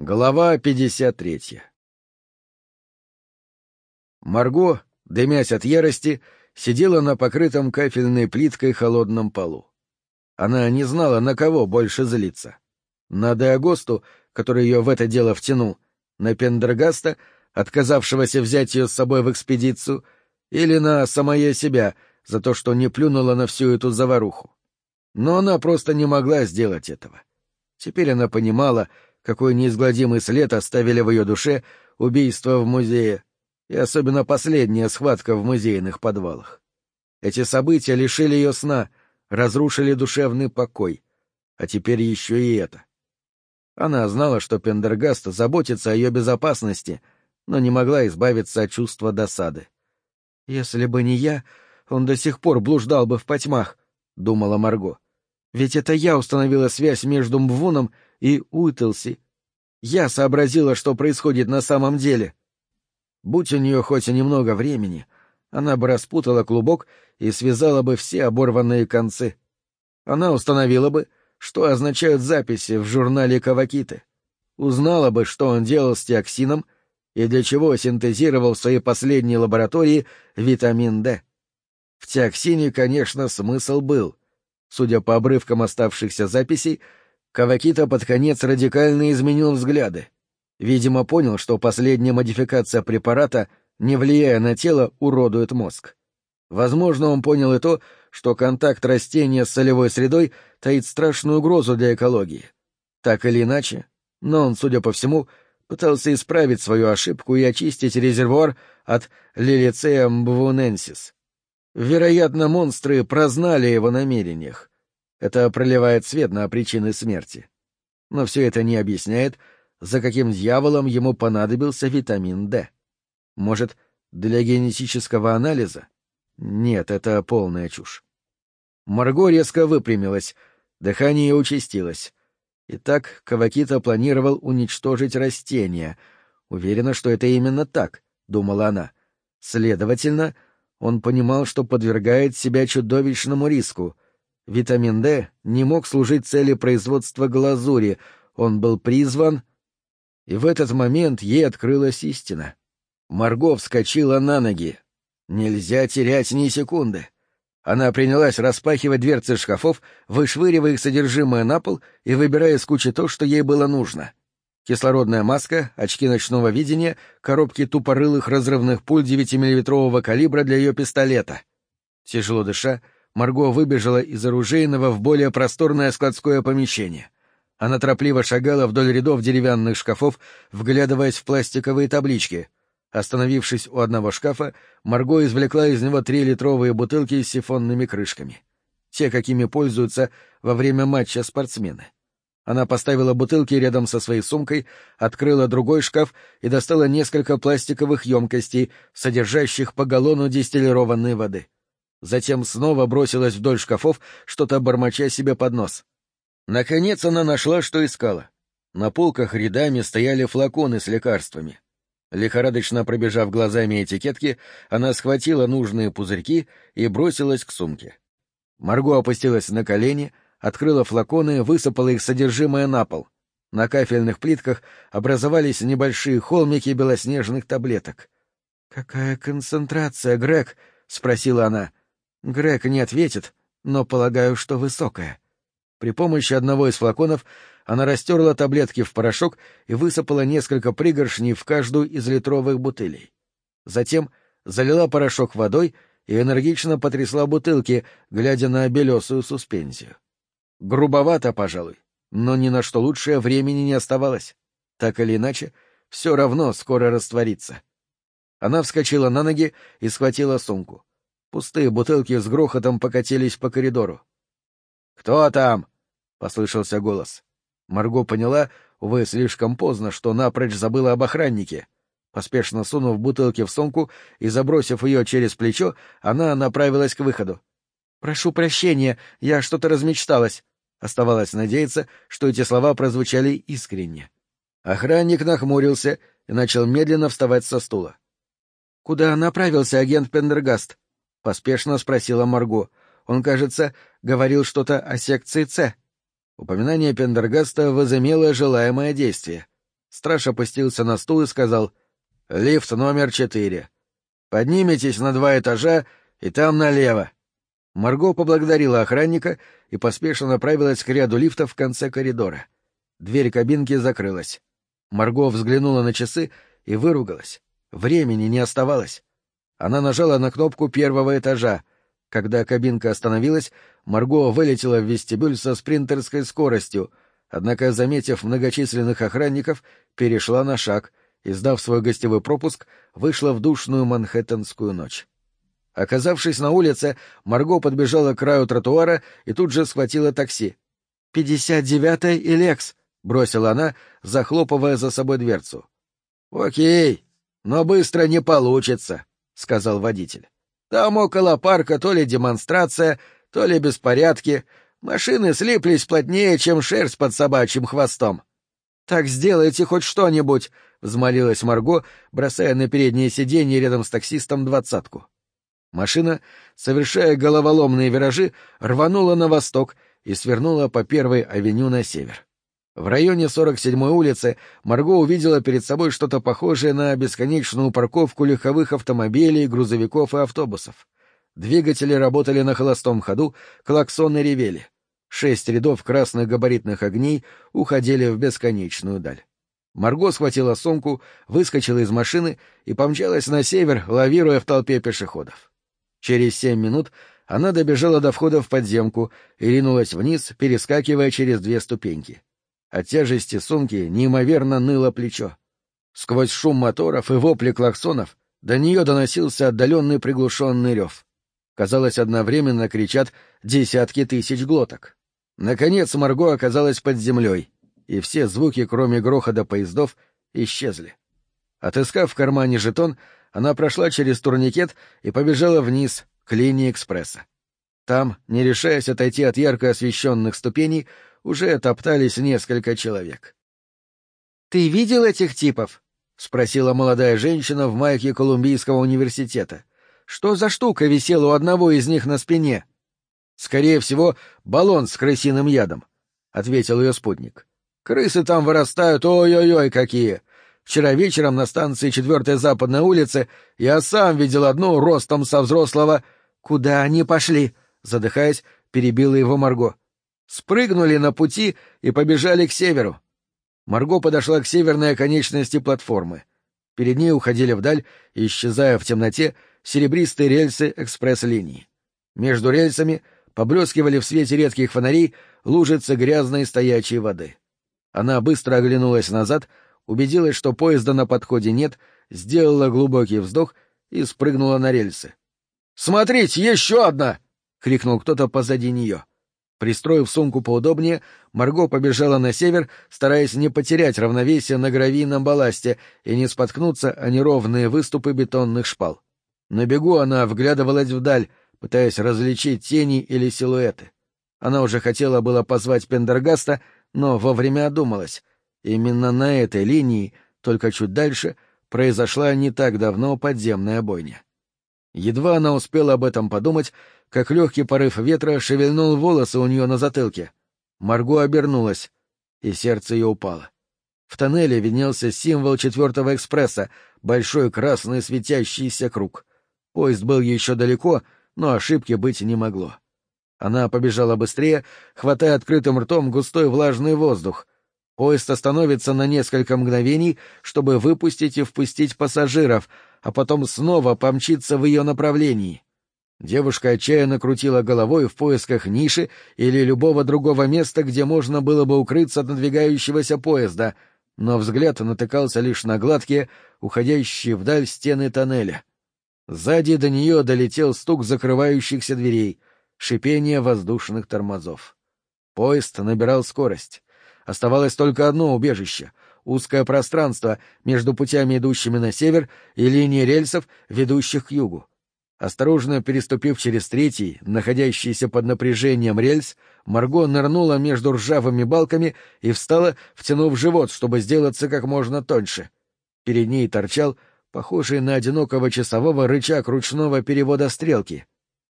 Глава 53 Марго, дымясь от ярости, сидела на покрытом кафельной плиткой холодном полу. Она не знала, на кого больше злиться. На Деагосту, который ее в это дело втянул, на Пендергаста, отказавшегося взять ее с собой в экспедицию, или на самое себя за то, что не плюнула на всю эту заваруху. Но она просто не могла сделать этого. Теперь она понимала, какой неизгладимый след оставили в ее душе убийства в музее, и особенно последняя схватка в музейных подвалах. Эти события лишили ее сна, разрушили душевный покой, а теперь еще и это. Она знала, что Пендергаст заботится о ее безопасности, но не могла избавиться от чувства досады. «Если бы не я, он до сих пор блуждал бы в потьмах», — думала Марго. «Ведь это я установила связь между Мвуном и Уитлси. Я сообразила, что происходит на самом деле. Будь у нее хоть и немного времени, она бы распутала клубок и связала бы все оборванные концы. Она установила бы, что означают записи в журнале Кавакиты, узнала бы, что он делал с тиоксином и для чего синтезировал в своей последней лаборатории витамин D. В тиоксине, конечно, смысл был. Судя по обрывкам оставшихся записей, Кавакита под конец радикально изменил взгляды. Видимо, понял, что последняя модификация препарата, не влияя на тело, уродует мозг. Возможно, он понял и то, что контакт растения с солевой средой таит страшную угрозу для экологии. Так или иначе, но он, судя по всему, пытался исправить свою ошибку и очистить резервуар от лилицея мбвуненсис. Вероятно, монстры прознали его намерениях, это проливает свет на причины смерти. Но все это не объясняет, за каким дьяволом ему понадобился витамин D. Может, для генетического анализа? Нет, это полная чушь. Марго резко выпрямилась, дыхание участилось. Итак, Кавакита планировал уничтожить растения. Уверена, что это именно так, — думала она. Следовательно, он понимал, что подвергает себя чудовищному риску — Витамин D не мог служить цели производства глазури, он был призван... И в этот момент ей открылась истина. Марго вскочила на ноги. Нельзя терять ни секунды. Она принялась распахивать дверцы шкафов, вышвыривая их содержимое на пол и выбирая из кучи то, что ей было нужно. Кислородная маска, очки ночного видения, коробки тупорылых разрывных пуль 9-миллиметрового калибра для ее пистолета. Тяжело дыша, Марго выбежала из оружейного в более просторное складское помещение. Она торопливо шагала вдоль рядов деревянных шкафов, вглядываясь в пластиковые таблички. Остановившись у одного шкафа, Марго извлекла из него три литровые бутылки с сифонными крышками. Те, какими пользуются во время матча спортсмены. Она поставила бутылки рядом со своей сумкой, открыла другой шкаф и достала несколько пластиковых емкостей, содержащих по галлону дистиллированной воды. Затем снова бросилась вдоль шкафов, что-то бормоча себе под нос. Наконец она нашла, что искала. На полках рядами стояли флаконы с лекарствами. Лихорадочно пробежав глазами этикетки, она схватила нужные пузырьки и бросилась к сумке. Марго опустилась на колени, открыла флаконы, высыпала их содержимое на пол. На кафельных плитках образовались небольшие холмики белоснежных таблеток. «Какая концентрация, Грег?» — спросила она. Грег не ответит, но полагаю, что высокая. При помощи одного из флаконов она растерла таблетки в порошок и высыпала несколько пригоршней в каждую из литровых бутылей. Затем залила порошок водой и энергично потрясла бутылки, глядя на белесую суспензию. Грубовато, пожалуй, но ни на что лучшее времени не оставалось. Так или иначе, все равно скоро растворится. Она вскочила на ноги и схватила сумку. Пустые бутылки с грохотом покатились по коридору. «Кто там?» — послышался голос. Марго поняла, увы, слишком поздно, что напрочь забыла об охраннике. Поспешно сунув бутылки в сумку и забросив ее через плечо, она направилась к выходу. «Прошу прощения, я что-то размечталась». Оставалось надеяться, что эти слова прозвучали искренне. Охранник нахмурился и начал медленно вставать со стула. «Куда направился агент Пендергаст?» — поспешно спросила Марго. Он, кажется, говорил что-то о секции С. Упоминание Пендергаста возымело желаемое действие. Страж опустился на стул и сказал «Лифт номер четыре. Поднимитесь на два этажа и там налево». Марго поблагодарила охранника и поспешно направилась к ряду лифтов в конце коридора. Дверь кабинки закрылась. Марго взглянула на часы и выругалась. Времени не оставалось. Она нажала на кнопку первого этажа. Когда кабинка остановилась, Марго вылетела в вестибюль со спринтерской скоростью, однако, заметив многочисленных охранников, перешла на шаг и, сдав свой гостевой пропуск, вышла в душную манхэттенскую ночь. Оказавшись на улице, Марго подбежала к краю тротуара и тут же схватила такси. «Пятьдесят девятая и Лекс», — бросила она, захлопывая за собой дверцу. «Окей, но быстро не получится», — сказал водитель. «Там около парка то ли демонстрация, то ли беспорядки. Машины слиплись плотнее, чем шерсть под собачьим хвостом». «Так сделайте хоть что-нибудь», — взмолилась Марго, бросая на переднее сиденье рядом с таксистом двадцатку. Машина, совершая головоломные виражи, рванула на восток и свернула по первой авеню на север. В районе 47-й улицы Марго увидела перед собой что-то похожее на бесконечную парковку легковых автомобилей, грузовиков и автобусов. Двигатели работали на холостом ходу, клаксоны ревели. Шесть рядов красных габаритных огней уходили в бесконечную даль. Марго схватила сумку, выскочила из машины и помчалась на север, лавируя в толпе пешеходов. Через семь минут она добежала до входа в подземку и ринулась вниз, перескакивая через две ступеньки. От тяжести сумки неимоверно ныло плечо. Сквозь шум моторов и вопли клаксонов до нее доносился отдаленный приглушенный рев. Казалось, одновременно кричат десятки тысяч глоток. Наконец Марго оказалась под землей, и все звуки, кроме грохота поездов, исчезли. Отыскав в кармане жетон, она прошла через турникет и побежала вниз, к линии экспресса. Там, не решаясь отойти от ярко освещенных ступеней, уже топтались несколько человек. «Ты видел этих типов?» — спросила молодая женщина в майке Колумбийского университета. «Что за штука висела у одного из них на спине?» «Скорее всего, баллон с крысиным ядом», — ответил ее спутник. «Крысы там вырастают, ой-ой-ой, какие! Вчера вечером на станции 4 Западной улицы я сам видел одну ростом со взрослого...» «Куда они пошли?» — задыхаясь, перебила его Марго спрыгнули на пути и побежали к северу. Марго подошла к северной оконечности платформы. Перед ней уходили вдаль, исчезая в темноте, серебристые рельсы экспресс-линии. Между рельсами поблескивали в свете редких фонарей лужицы грязной стоячей воды. Она быстро оглянулась назад, убедилась, что поезда на подходе нет, сделала глубокий вздох и спрыгнула на рельсы. «Смотрите, еще одна!» — крикнул кто-то позади нее. Пристроив сумку поудобнее, Марго побежала на север, стараясь не потерять равновесие на гравийном балласте и не споткнуться о неровные выступы бетонных шпал. На бегу она вглядывалась вдаль, пытаясь различить тени или силуэты. Она уже хотела было позвать Пендергаста, но вовремя одумалась. Именно на этой линии, только чуть дальше, произошла не так давно подземная бойня. Едва она успела об этом подумать, как легкий порыв ветра шевельнул волосы у нее на затылке. Марго обернулась, и сердце ее упало. В тоннеле виднелся символ четвертого экспресса — большой красный светящийся круг. Поезд был еще далеко, но ошибки быть не могло. Она побежала быстрее, хватая открытым ртом густой влажный воздух. Поезд остановится на несколько мгновений, чтобы выпустить и впустить пассажиров, а потом снова помчится в ее направлении. Девушка отчаянно крутила головой в поисках ниши или любого другого места, где можно было бы укрыться от надвигающегося поезда, но взгляд натыкался лишь на гладкие, уходящие вдаль стены тоннеля. Сзади до нее долетел стук закрывающихся дверей, шипение воздушных тормозов. Поезд набирал скорость. Оставалось только одно убежище — узкое пространство между путями, идущими на север, и линии рельсов, ведущих к югу. Осторожно переступив через третий, находящийся под напряжением рельс, Марго нырнула между ржавыми балками и встала, втянув живот, чтобы сделаться как можно тоньше. Перед ней торчал, похожий на одинокого часового, рычаг ручного перевода стрелки.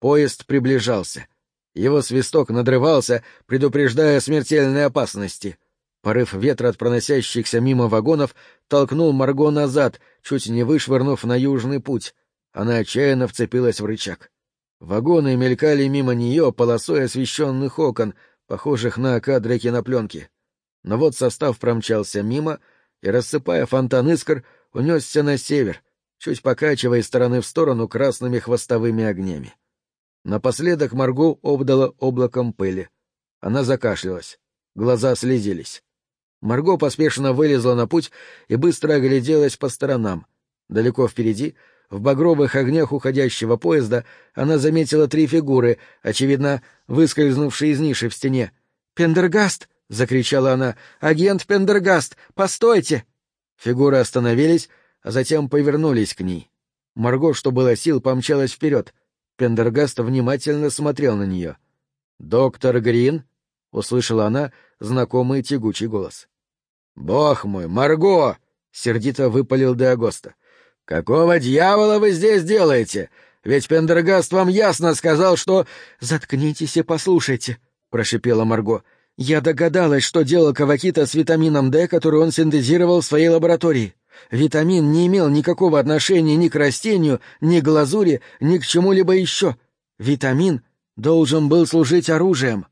Поезд приближался. Его свисток надрывался, предупреждая смертельной опасности. Порыв ветра от проносящихся мимо вагонов толкнул Марго назад, чуть не вышвырнув на южный путь. Она отчаянно вцепилась в рычаг. Вагоны мелькали мимо нее полосой освещенных окон, похожих на кадры кинопленки. Но вот состав промчался мимо и, рассыпая фонтан искр, унесся на север, чуть покачивая стороны в сторону красными хвостовыми огнями. Напоследок Марго обдала облаком пыли. Она закашлялась. Глаза слезились. Марго поспешно вылезла на путь и быстро огляделась по сторонам. Далеко впереди, в багровых огнях уходящего поезда, она заметила три фигуры, очевидно, выскользнувшие из ниши в стене. «Пендергаст!» — закричала она. «Агент Пендергаст! Постойте!» Фигуры остановились, а затем повернулись к ней. Марго, что было сил, помчалась вперед. Пендергаст внимательно смотрел на нее. «Доктор Грин?» — услышала она знакомый тягучий голос. «Бог мой, Марго!» — сердито выпалил Деагоста. «Какого дьявола вы здесь делаете? Ведь Пендергаст вам ясно сказал, что...» «Заткнитесь и послушайте», — прошипела Марго. «Я догадалась, что делал Кавакита с витамином D, который он синтезировал в своей лаборатории. Витамин не имел никакого отношения ни к растению, ни к глазури, ни к чему-либо еще. Витамин должен был служить оружием.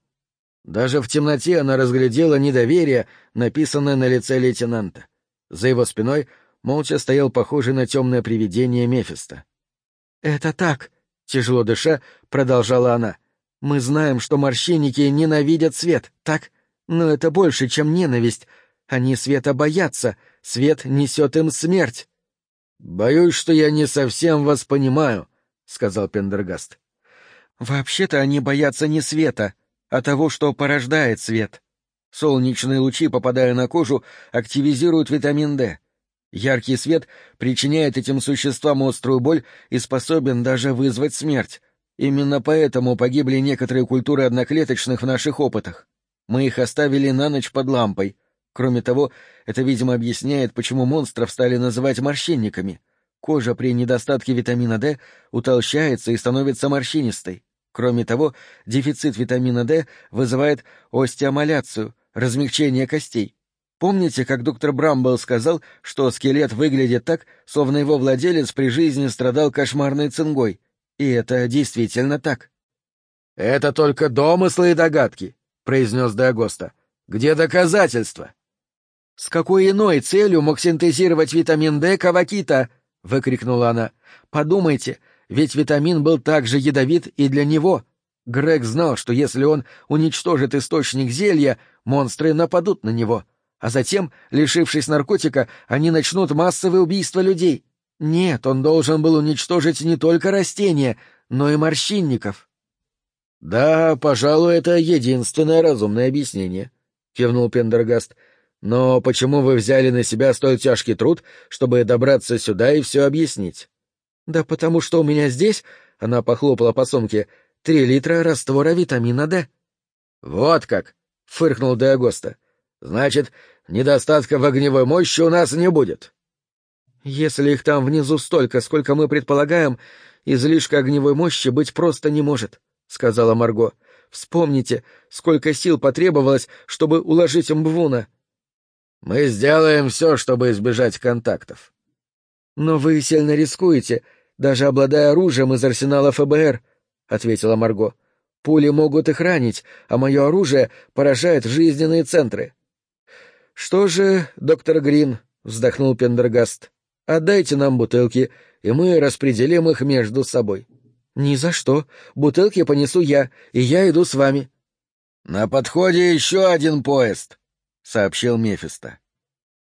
Даже в темноте она разглядела недоверие, написанное на лице лейтенанта. За его спиной молча стоял похожий на темное привидение Мефиста. «Это так», — тяжело дыша, продолжала она. «Мы знаем, что морщинники ненавидят свет, так? Но это больше, чем ненависть. Они света боятся, свет несет им смерть». «Боюсь, что я не совсем вас понимаю», — сказал Пендергаст. «Вообще-то они боятся не света, а того, что порождает свет. Солнечные лучи, попадая на кожу, активизируют витамин D. Яркий свет причиняет этим существам острую боль и способен даже вызвать смерть. Именно поэтому погибли некоторые культуры одноклеточных в наших опытах. Мы их оставили на ночь под лампой. Кроме того, это, видимо, объясняет, почему монстров стали называть морщинниками. Кожа при недостатке витамина D утолщается и становится морщинистой. Кроме того, дефицит витамина D вызывает остеомаляцию, размягчение костей. Помните, как доктор Брамбл сказал, что скелет выглядит так, словно его владелец при жизни страдал кошмарной цингой? И это действительно так. «Это только домыслы и догадки», — произнес Дагоста. «Где доказательства?» «С какой иной целью мог синтезировать витамин D Кавакита?» — выкрикнула она. «Подумайте, ведь витамин был также ядовит и для него. Грег знал, что если он уничтожит источник зелья, монстры нападут на него. А затем, лишившись наркотика, они начнут массовое убийство людей. Нет, он должен был уничтожить не только растения, но и морщинников. — Да, пожалуй, это единственное разумное объяснение, — кивнул Пендергаст. — Но почему вы взяли на себя столь тяжкий труд, чтобы добраться сюда и все объяснить? «Да потому что у меня здесь...» — она похлопала по сумке. «Три литра раствора витамина D». «Вот как!» — фыркнул Деагоста. «Значит, недостатка в огневой мощи у нас не будет». «Если их там внизу столько, сколько мы предполагаем, излишка огневой мощи быть просто не может», — сказала Марго. «Вспомните, сколько сил потребовалось, чтобы уложить Мбвуна». «Мы сделаем все, чтобы избежать контактов». «Но вы сильно рискуете, даже обладая оружием из арсенала ФБР», — ответила Марго. «Пули могут их ранить, а мое оружие поражает жизненные центры». «Что же, доктор Грин», — вздохнул Пендергаст, — «отдайте нам бутылки, и мы распределим их между собой». «Ни за что. Бутылки понесу я, и я иду с вами». «На подходе еще один поезд», — сообщил Мефисто.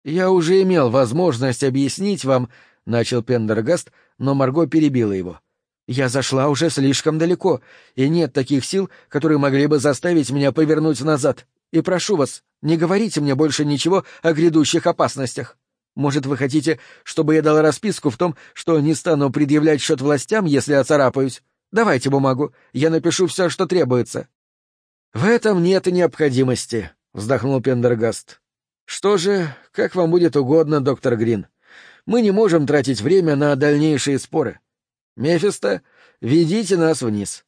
«Я уже имел возможность объяснить вам, — начал Пендергаст, но Марго перебила его. «Я зашла уже слишком далеко, и нет таких сил, которые могли бы заставить меня повернуть назад. И прошу вас, не говорите мне больше ничего о грядущих опасностях. Может, вы хотите, чтобы я дал расписку в том, что не стану предъявлять счет властям, если оцарапаюсь? Давайте бумагу, я напишу все, что требуется». «В этом нет необходимости», — вздохнул Пендергаст. «Что же, как вам будет угодно, доктор Грин мы не можем тратить время на дальнейшие споры. Мефисто, ведите нас вниз.